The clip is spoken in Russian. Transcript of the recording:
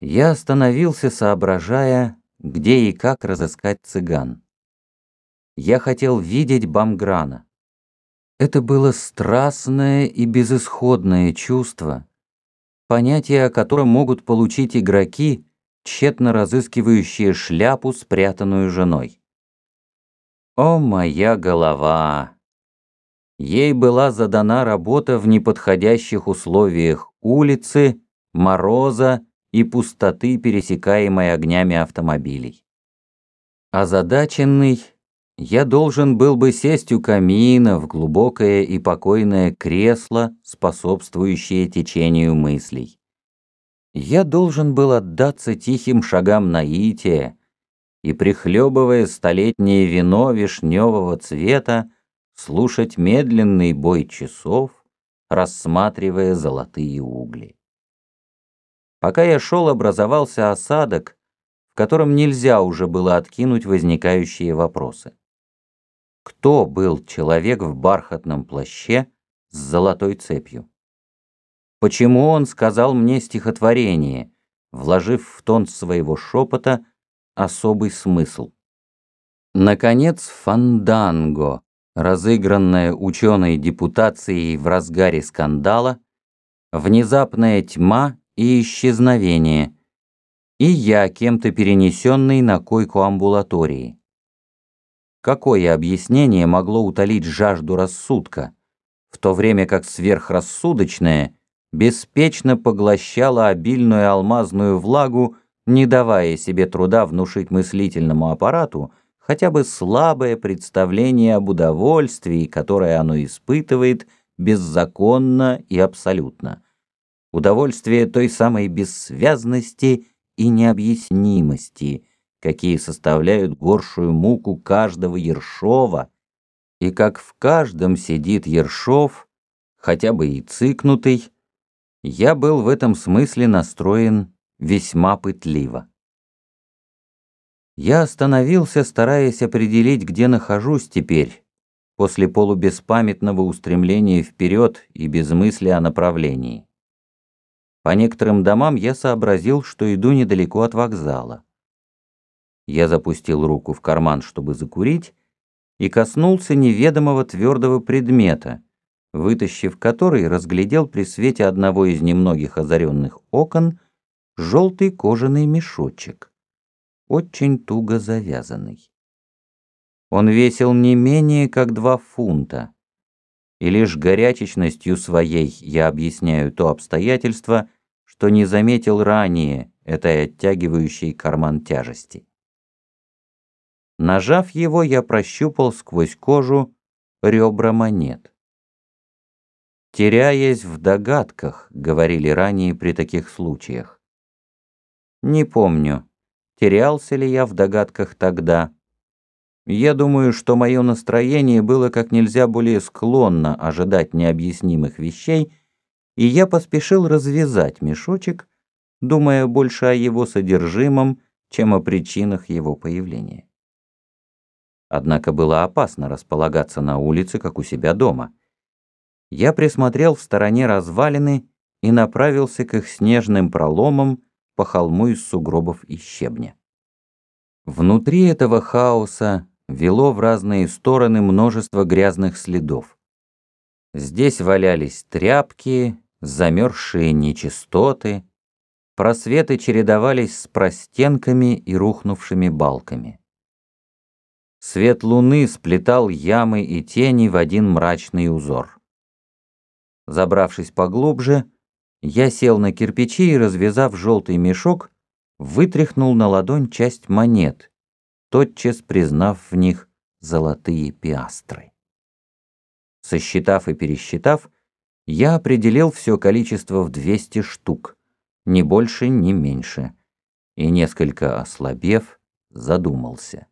Я остановился, соображая, где и как разыскать цыган. Я хотел видеть Бамграна. Это было страстное и безысходное чувство, понятие о котором могут получить игроки, тщетно разыскивающие шляпу, спрятанную женой. О, моя голова! Ей была задана работа в неподходящих условиях улицы, мороза и пустоты, пересекаемой огнями автомобилей. Озадаченный, я должен был бы сесть у камина в глубокое и покойное кресло, способствующее течению мыслей. Я должен был отдаться тихим шагам наития и, прихлебывая столетнее вино вишневого цвета, слушать медленный бой часов, рассматривая золотые угли. Пока я шел, образовался осадок, в котором нельзя уже было откинуть возникающие вопросы. Кто был человек в бархатном плаще с золотой цепью? Почему он сказал мне стихотворение, вложив в тон своего шепота особый смысл? Наконец, фанданго, разыгранная ученой депутацией в разгаре скандала, внезапная тьма и исчезновение, и я, кем-то перенесенный на койку амбулатории. Какое объяснение могло утолить жажду рассудка, в то время как сверхрассудочное беспечно поглощало обильную алмазную влагу, не давая себе труда внушить мыслительному аппарату хотя бы слабое представление об удовольствии, которое оно испытывает беззаконно и абсолютно – удовольствие той самой бессвязности и необъяснимости, какие составляют горшую муку каждого Ершова, и как в каждом сидит Ершов, хотя бы и цыкнутый, я был в этом смысле настроен весьма пытливо. Я остановился, стараясь определить, где нахожусь теперь, после полубеспамятного устремления вперед и без мысли о направлении. По некоторым домам я сообразил, что иду недалеко от вокзала. Я запустил руку в карман, чтобы закурить, и коснулся неведомого твердого предмета, вытащив который, разглядел при свете одного из немногих озаренных окон желтый кожаный мешочек, очень туго завязанный. Он весил не менее как два фунта, и лишь горячечностью своей я объясняю то обстоятельство, что не заметил ранее этой оттягивающей карман тяжести. Нажав его, я прощупал сквозь кожу ребра монет. «Теряясь в догадках», — говорили ранее при таких случаях. Не помню, терялся ли я в догадках тогда. Я думаю, что мое настроение было как нельзя более склонно ожидать необъяснимых вещей, и я поспешил развязать мешочек, думая больше о его содержимом, чем о причинах его появления. Однако было опасно располагаться на улице, как у себя дома. Я присмотрел в стороне развалины и направился к их снежным проломам по холму из сугробов и щебня. Внутри этого хаоса вело в разные стороны множество грязных следов. Здесь валялись тряпки, замерзшие нечистоты, просветы чередовались с простенками и рухнувшими балками. Свет луны сплетал ямы и тени в один мрачный узор. Забравшись поглубже, я сел на кирпичи и, развязав желтый мешок, вытряхнул на ладонь часть монет, тотчас признав в них золотые пиастры. Сосчитав и пересчитав, я определил все количество в 200 штук, ни больше, ни меньше, и, несколько ослабев, задумался.